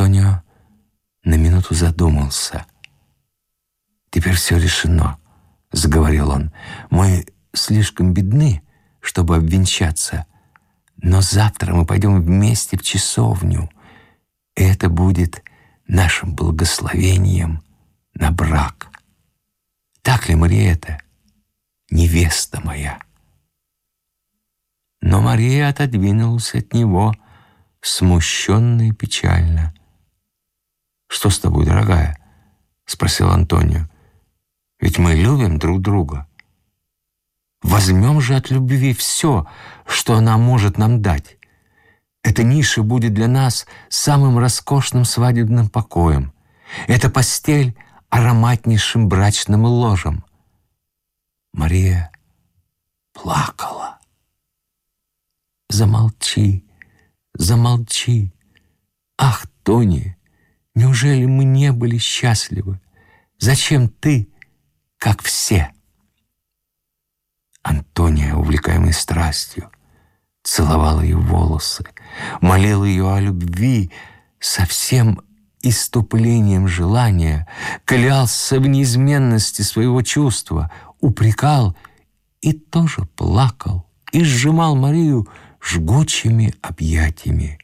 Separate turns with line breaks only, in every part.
Антонио на минуту задумался. «Теперь все решено», — заговорил он. «Мы слишком бедны, чтобы обвенчаться, но завтра мы пойдем вместе в часовню, и это будет нашим благословением на брак. Так ли, Мариэта, невеста моя?» Но Мария отодвинулась от него, смущенно и печально. «Что с тобой, дорогая?» — спросил Антонио. «Ведь мы любим друг друга. Возьмем же от любви все, что она может нам дать. Эта ниша будет для нас самым роскошным свадебным покоем. Эта постель — ароматнейшим брачным ложем». Мария плакала. Замолчи, замолчи. Ах, Тони, неужели мы не были счастливы? Зачем ты, как все? Антония, увлекаемый страстью, целовала ее волосы, молил ее о любви со всем иступлением желания, клялся в неизменности своего чувства, упрекал и тоже плакал, и сжимал Марию жгучими объятиями.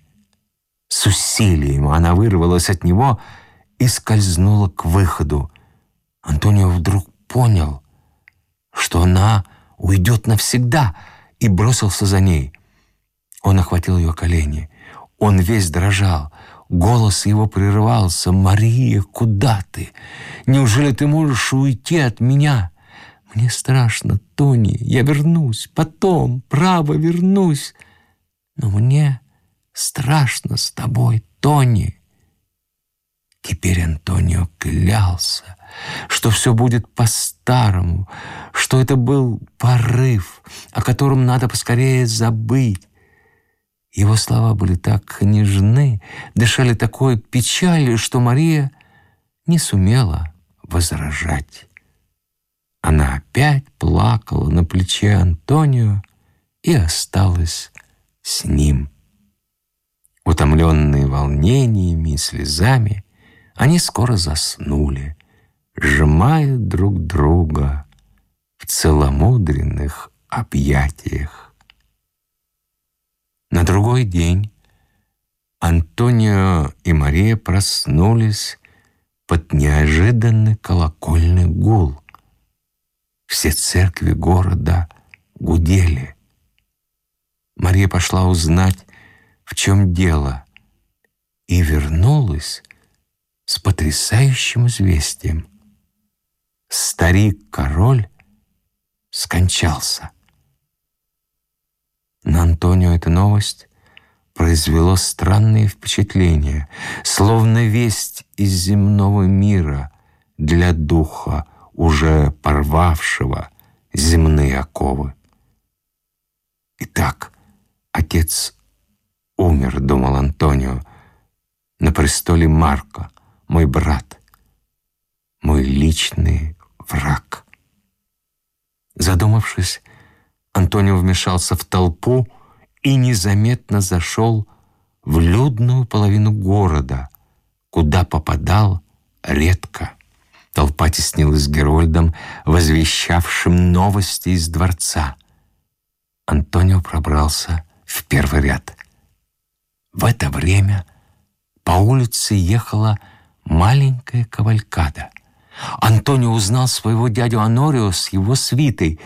С усилием она вырвалась от него и скользнула к выходу. Антонио вдруг понял, что она уйдет навсегда, и бросился за ней. Он охватил ее колени. Он весь дрожал. Голос его прерывался. «Мария, куда ты? Неужели ты можешь уйти от меня?» «Мне страшно, Тони. Я вернусь. Потом, право, вернусь. Но мне страшно с тобой, Тони. Теперь Антонио клялся, что все будет по-старому, что это был порыв, о котором надо поскорее забыть. Его слова были так нежны, дышали такой печалью, что Мария не сумела возражать. Она опять плакала на плече Антонио и осталась с ним. Утомленные волнениями и слезами, они скоро заснули, сжимая друг друга в целомудренных объятиях. На другой день Антонио и Мария проснулись под неожиданный колокольный гул. Все церкви города гудели. Мария пошла узнать, в чем дело, и вернулась с потрясающим известием. Старик-король скончался. На Антонио эта новость произвело странное впечатление, словно весть из земного мира для духа, уже порвавшего земные оковы. Итак, Отец умер, думал Антонио, на престоле Марко, мой брат, мой личный враг. Задумавшись, Антонио вмешался в толпу и незаметно зашел в людную половину города, куда попадал редко. Толпа теснилась Герольдом, возвещавшим новости из дворца. Антонио пробрался в первый ряд. В это время по улице ехала маленькая кавалькада. Антонио узнал своего дядю Анорио с его свитой.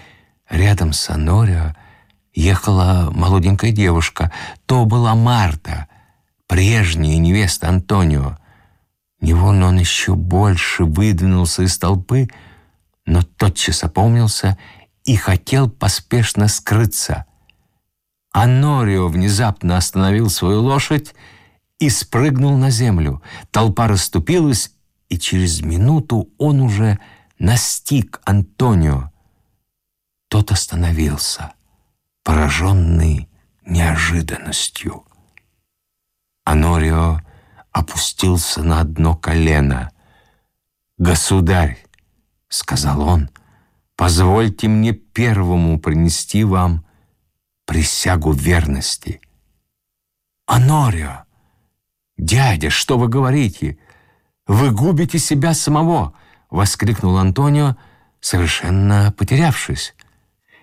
Рядом с Анорио ехала молоденькая девушка. То была Марта, прежняя невеста Антонио. Невольно он еще больше выдвинулся из толпы, но тотчас опомнился и хотел поспешно скрыться. Анорио внезапно остановил свою лошадь и спрыгнул на землю. Толпа расступилась, и через минуту он уже настиг Антонио. Тот остановился, пораженный неожиданностью. Анорио опустился на одно колено. «Государь», — сказал он, — «позвольте мне первому принести вам присягу верности. Анорио, «Дядя, что вы говорите? Вы губите себя самого!» — воскликнул Антонио, совершенно потерявшись.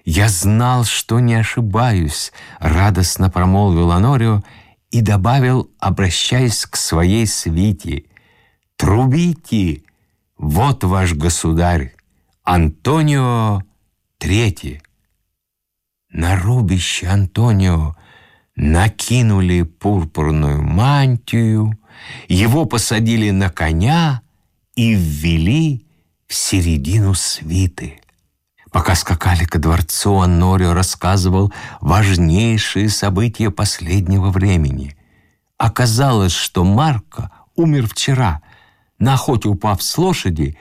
«Я знал, что не ошибаюсь», — радостно промолвил Анорио и добавил, обращаясь к своей свите. «Трубите! Вот ваш государь, Антонио Третий». На рубище Антонио накинули пурпурную мантию, его посадили на коня и ввели в середину свиты. Пока скакали ко дворцу, Аннорио рассказывал важнейшие события последнего времени. Оказалось, что Марко умер вчера, на охоте упав с лошади,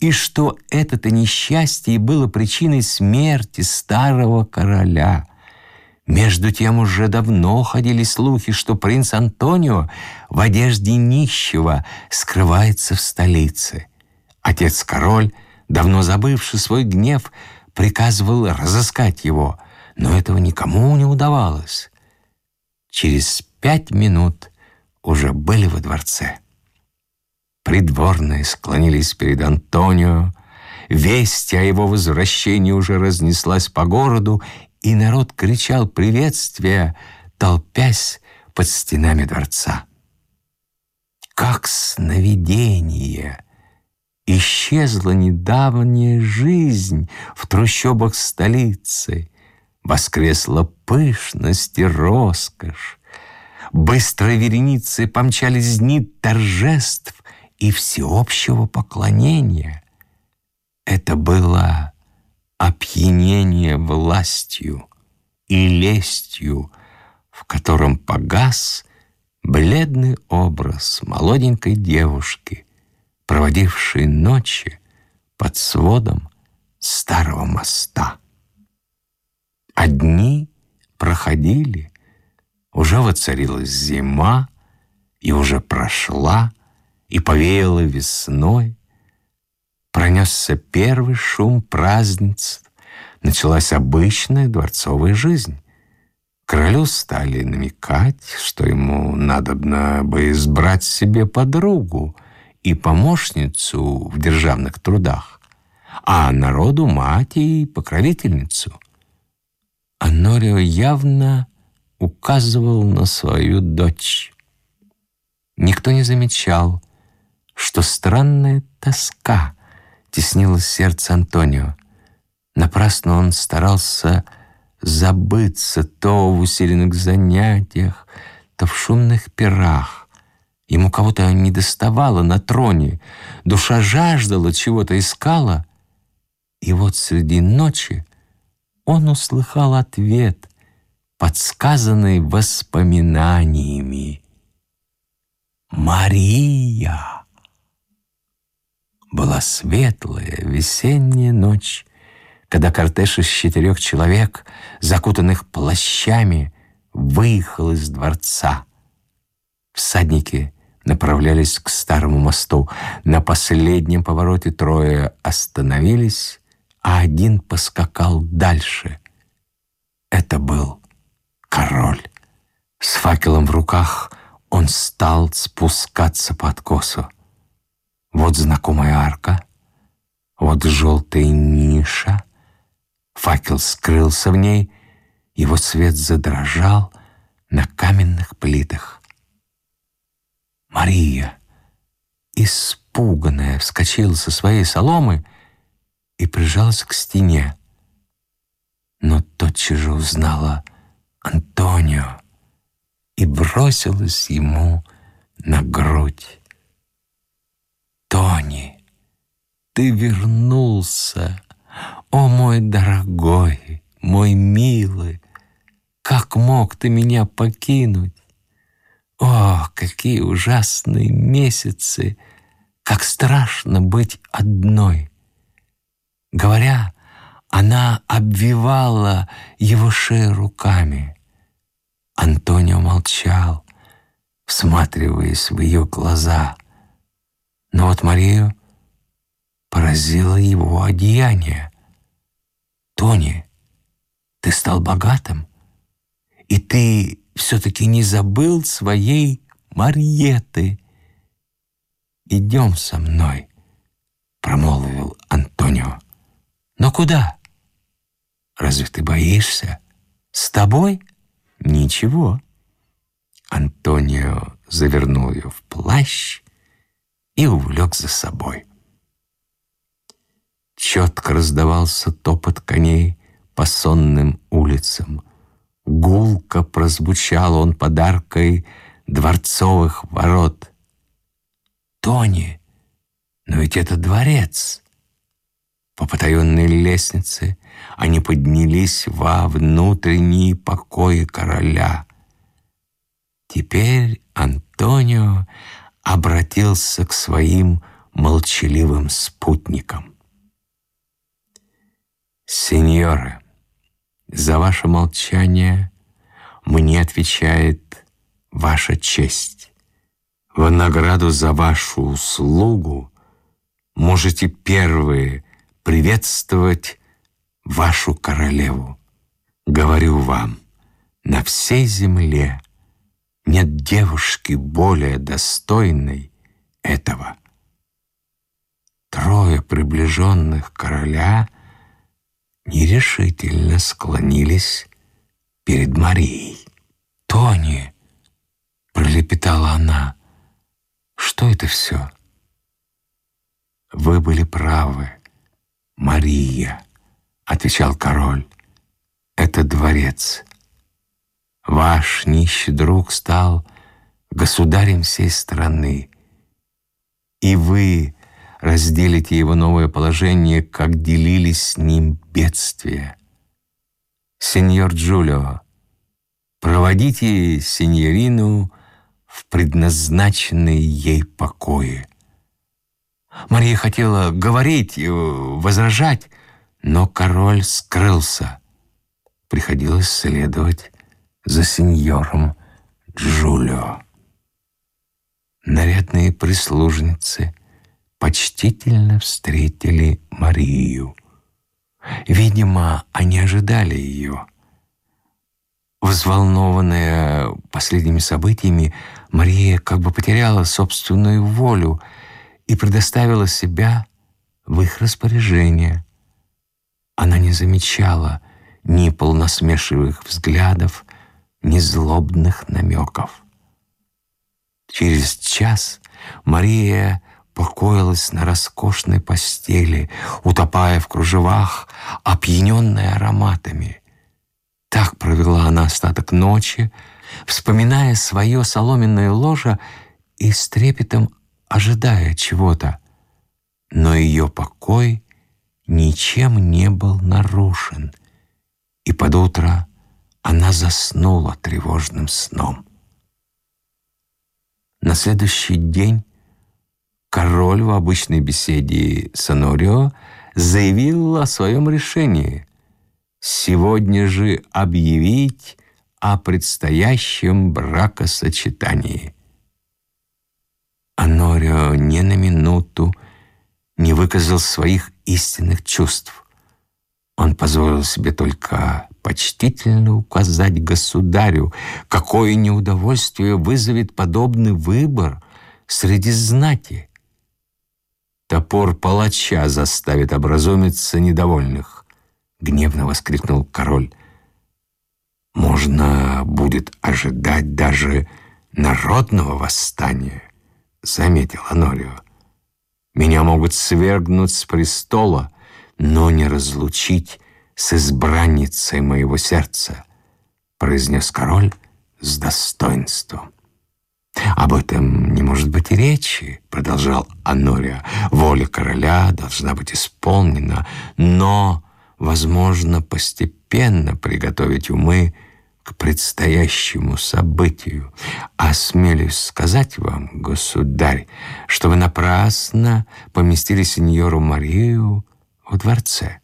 и что это-то несчастье было причиной смерти старого короля. Между тем уже давно ходили слухи, что принц Антонио в одежде нищего скрывается в столице. Отец-король, давно забывший свой гнев, приказывал разыскать его, но этого никому не удавалось. Через пять минут уже были во дворце. Придворные склонились перед Антонио, весть о его возвращении уже разнеслась по городу, и народ кричал приветствия, толпясь под стенами дворца. Как сновидение! Исчезла недавняя жизнь в трущобах столицы, Воскресла пышность и роскошь. Быстрой вереницы помчались дни торжеств и всеобщего поклонения. Это было опьянение властью и лестью, в котором погас бледный образ молоденькой девушки, проводившей ночи под сводом старого моста. Одни проходили, уже воцарилась зима, и уже прошла, и повеяла весной. Пронесся первый шум празднеств, началась обычная дворцовая жизнь. Королю стали намекать, что ему надобно бы избрать себе подругу — и помощницу в державных трудах, а народу мать и покровительницу. Анорио явно указывал на свою дочь. Никто не замечал, что странная тоска теснила сердце Антонио. Напрасно он старался забыться то в усиленных занятиях, то в шумных пирах. Ему кого-то не доставало на троне, душа жаждала, чего-то искала. И вот среди ночи он услыхал ответ, подсказанный воспоминаниями. «Мария!» Была светлая весенняя ночь, когда кортеж из четырех человек, закутанных плащами, выехал из дворца. Всадники направлялись к старому мосту. На последнем повороте трое остановились, а один поскакал дальше. Это был король. С факелом в руках он стал спускаться по откосу. Вот знакомая арка, вот желтая ниша. Факел скрылся в ней, его свет задрожал на каменных плитах. Мария, испуганная, вскочила со своей соломы и прижалась к стене. Но тотчас же узнала Антонио и бросилась ему на грудь. «Тони, ты вернулся! О, мой дорогой, мой милый! Как мог ты меня покинуть? О, какие ужасные месяцы! Как страшно быть одной! Говоря, она обвивала его шею руками. Антонио молчал, всматриваясь в ее глаза. Но вот Марию поразило его одеяние. «Тони, ты стал богатым, и ты все-таки не забыл своей Марьеты. «Идем со мной», — промолвил Антонио. «Но куда? Разве ты боишься? С тобой? Ничего». Антонио завернул ее в плащ и увлек за собой. Четко раздавался топот коней по сонным улицам. Гулко прозвучал он подаркой дворцовых ворот. «Тони, но ведь это дворец!» По потаенной лестнице они поднялись во внутренние покои короля. Теперь Антонио обратился к своим молчаливым спутникам. «Сеньоры, за ваше молчание мне отвечает ваша честь. В награду за вашу услугу можете первые приветствовать вашу королеву. Говорю вам, на всей земле нет девушки более достойной этого. Трое приближенных короля нерешительно склонились перед Марией. «Тони!» — пролепетала она. «Что это все?» «Вы были правы, Мария», — отвечал король. «Это дворец. Ваш нищий друг стал государем всей страны, и вы разделите его новое положение, как делились с ним бедствия. Сеньор Джулио, проводите сеньорину в предназначенные ей покои. Мария хотела говорить, возражать, но король скрылся. Приходилось следовать за сеньором Джулио. Нарядные прислужницы почтительно встретили Марию. Видимо, они ожидали ее. Взволнованная последними событиями, Мария как бы потеряла собственную волю и предоставила себя в их распоряжение. Она не замечала ни полносмешивых взглядов, ни злобных намеков. Через час Мария покоилась на роскошной постели, утопая в кружевах, опьяненная ароматами. Так провела она остаток ночи, вспоминая свое соломенное ложе и с трепетом ожидая чего-то. Но ее покой ничем не был нарушен, и под утро она заснула тревожным сном. На следующий день король в обычной беседе с Анорио заявил о своем решении сегодня же объявить о предстоящем бракосочетании. Анорио ни на минуту не выказал своих истинных чувств. Он позволил себе только почтительно указать государю, какое неудовольствие вызовет подобный выбор среди знати. Топор палача заставит образумиться недовольных, гневно воскликнул король. Можно будет ожидать даже народного восстания, заметил Анорио. Меня могут свергнуть с престола, но не разлучить с избранницей моего сердца, произнес король с достоинством. «Об этом не может быть и речи», — продолжал Анория. «Воля короля должна быть исполнена, но, возможно, постепенно приготовить умы к предстоящему событию. Осмелюсь сказать вам, государь, что вы напрасно поместили сеньору Марию в дворце.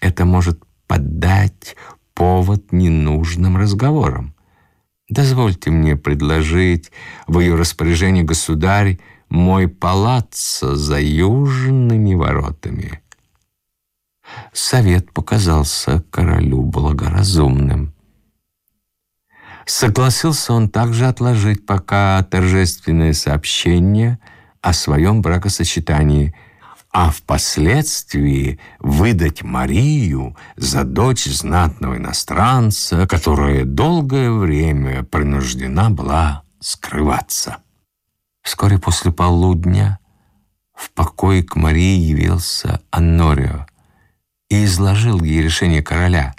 Это может поддать повод ненужным разговорам. Дозвольте мне предложить в ее распоряжение государь мой палаццо за южными воротами. Совет показался королю благоразумным. Согласился он также отложить пока торжественное сообщение о своем бракосочетании, а впоследствии выдать Марию за дочь знатного иностранца, которая долгое время принуждена была скрываться. Вскоре после полудня в покой к Марии явился Аннорио и изложил ей решение короля.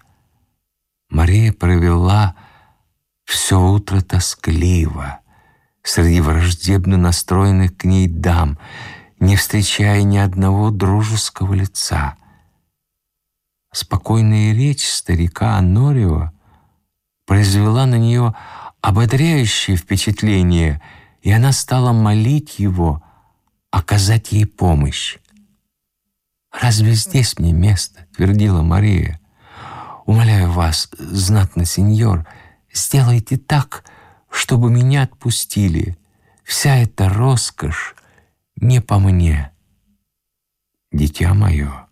Мария провела все утро тоскливо, среди враждебно настроенных к ней дам, не встречая ни одного дружеского лица. Спокойная речь старика Анорио произвела на нее ободряющее впечатление, и она стала молить его оказать ей помощь. «Разве здесь мне место?» — твердила Мария. «Умоляю вас, знатный сеньор, сделайте так, чтобы меня отпустили. Вся эта роскошь не по мне». «Дитя мое,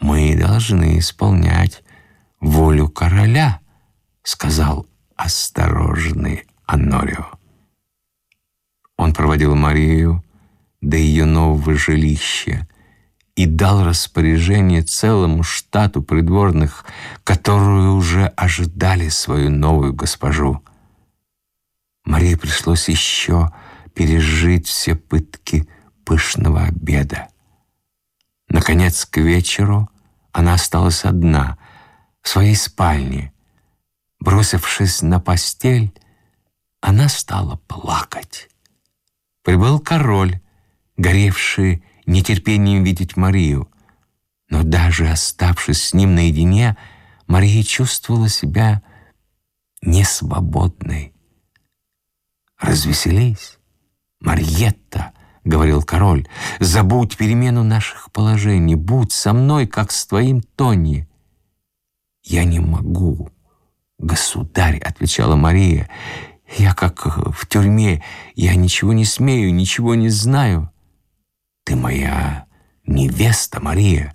мы должны исполнять волю короля», — сказал осторожный Аннорио. Он проводил Марию до ее нового жилища, и дал распоряжение целому штату придворных, которые уже ожидали свою новую госпожу. Марии пришлось еще пережить все пытки пышного обеда. Наконец, к вечеру она осталась одна в своей спальне. Бросившись на постель, она стала плакать. Прибыл король, горевший нетерпением видеть Марию. Но даже оставшись с ним наедине, Мария чувствовала себя несвободной. «Развеселись, Марьетта!» — говорил король. «Забудь перемену наших положений, будь со мной, как с твоим Тони». «Я не могу, государь», — отвечала Мария. «Я как в тюрьме, я ничего не смею, ничего не знаю». Ты моя невеста, Мария.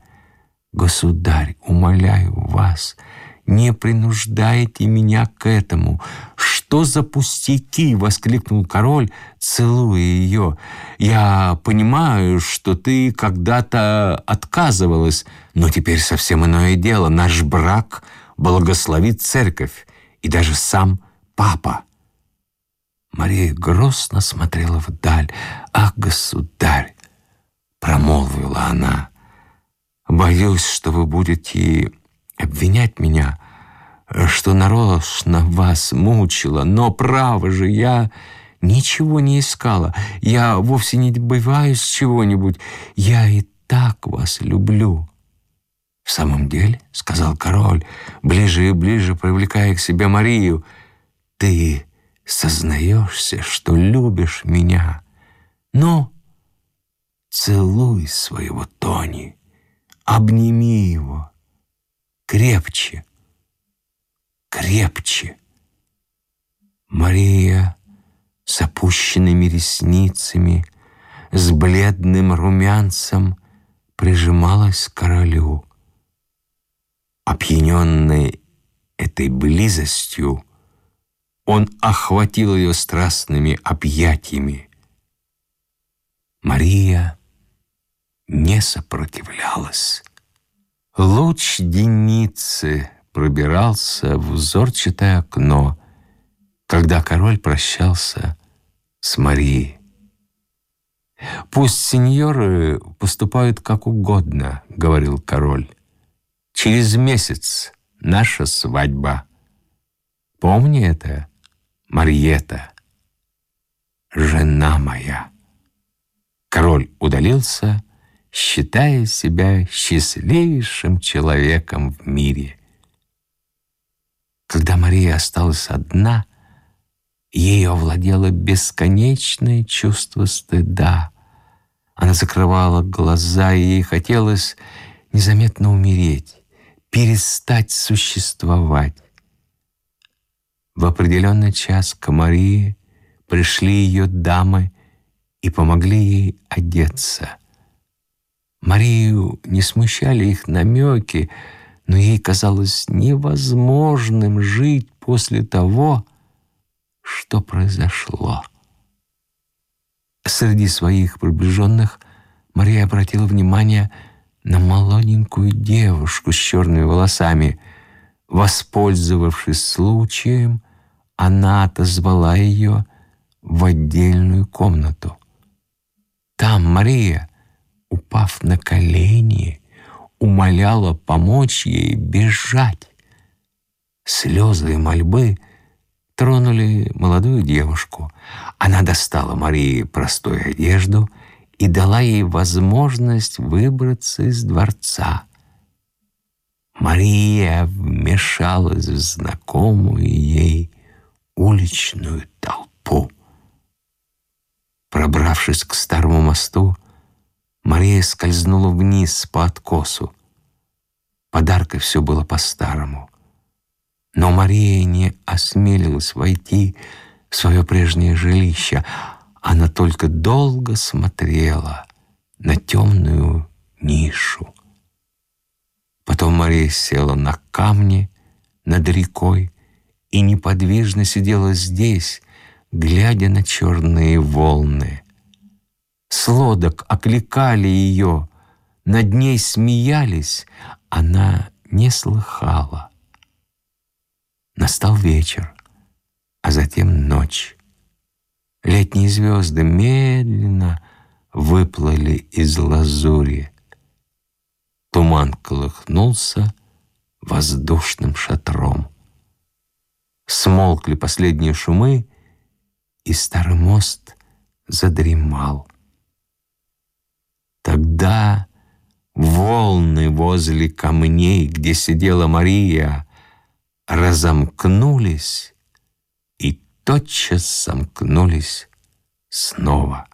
Государь, умоляю вас, не принуждайте меня к этому. Что за пустяки? воскликнул король, целуя ее. Я понимаю, что ты когда-то отказывалась, но теперь совсем иное дело. Наш брак благословит церковь и даже сам папа. Мария грустно смотрела вдаль. «Ах, государь, промолвила она. «Боюсь, что вы будете обвинять меня, что нарочно вас мучила, но, право же, я ничего не искала, я вовсе не добиваюсь чего-нибудь, я и так вас люблю». «В самом деле», — сказал король, ближе и ближе привлекая к себе Марию, «ты сознаешься, что любишь меня. Ну, Целуй своего Тони, обними его крепче, крепче. Мария с опущенными ресницами, с бледным румянцем прижималась к королю. Опьяненный этой близостью, он охватил ее страстными объятиями. Мария не сопротивлялась. Луч деницы пробирался в узорчатое окно, когда король прощался с Марией. «Пусть сеньоры поступают как угодно», — говорил король. «Через месяц наша свадьба. Помни это, Марьета, жена моя». Король удалился, считая себя счастливейшим человеком в мире. Когда Мария осталась одна, ей овладело бесконечное чувство стыда. Она закрывала глаза, и ей хотелось незаметно умереть, перестать существовать. В определенный час к Марии пришли ее дамы и помогли ей одеться — Марию не смущали их намеки, но ей казалось невозможным жить после того, что произошло. Среди своих приближенных Мария обратила внимание на молоденькую девушку с черными волосами. Воспользовавшись случаем, она отозвала ее в отдельную комнату. Там Мария, упав на колени, умоляла помочь ей бежать. Слезы и мольбы тронули молодую девушку. Она достала Марии простую одежду и дала ей возможность выбраться из дворца. Мария вмешалась в знакомую ей уличную толпу. Пробравшись к старому мосту, Мария скользнула вниз по откосу. Подаркой все было по-старому. Но Мария не осмелилась войти в свое прежнее жилище. Она только долго смотрела на темную нишу. Потом Мария села на камни над рекой и неподвижно сидела здесь, глядя на черные волны. С лодок окликали ее, над ней смеялись, она не слыхала. Настал вечер, а затем ночь. Летние звезды медленно выплыли из лазури. Туман колыхнулся воздушным шатром. Смолкли последние шумы, и старый мост задремал. Тогда волны возле камней, где сидела Мария, разомкнулись и тотчас сомкнулись снова.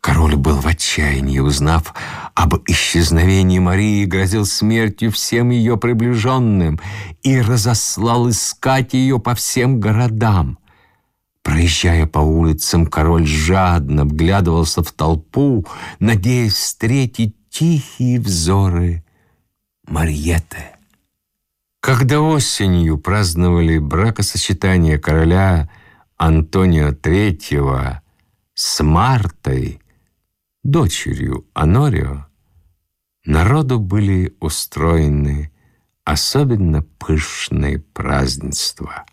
Король был в отчаянии, узнав об исчезновении Марии, грозил смертью всем ее приближенным и разослал искать ее по всем городам. Проезжая по улицам, король жадно вглядывался в толпу, надеясь встретить тихие взоры Марьеты. Когда осенью праздновали бракосочетание короля Антонио III с Мартой, дочерью Анорио, народу были устроены особенно пышные празднества.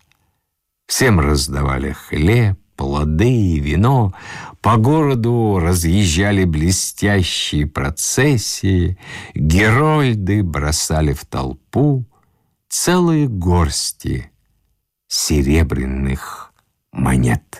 Всем раздавали хлеб, плоды и вино, по городу разъезжали блестящие процессии, герольды бросали в толпу целые горсти серебряных монет.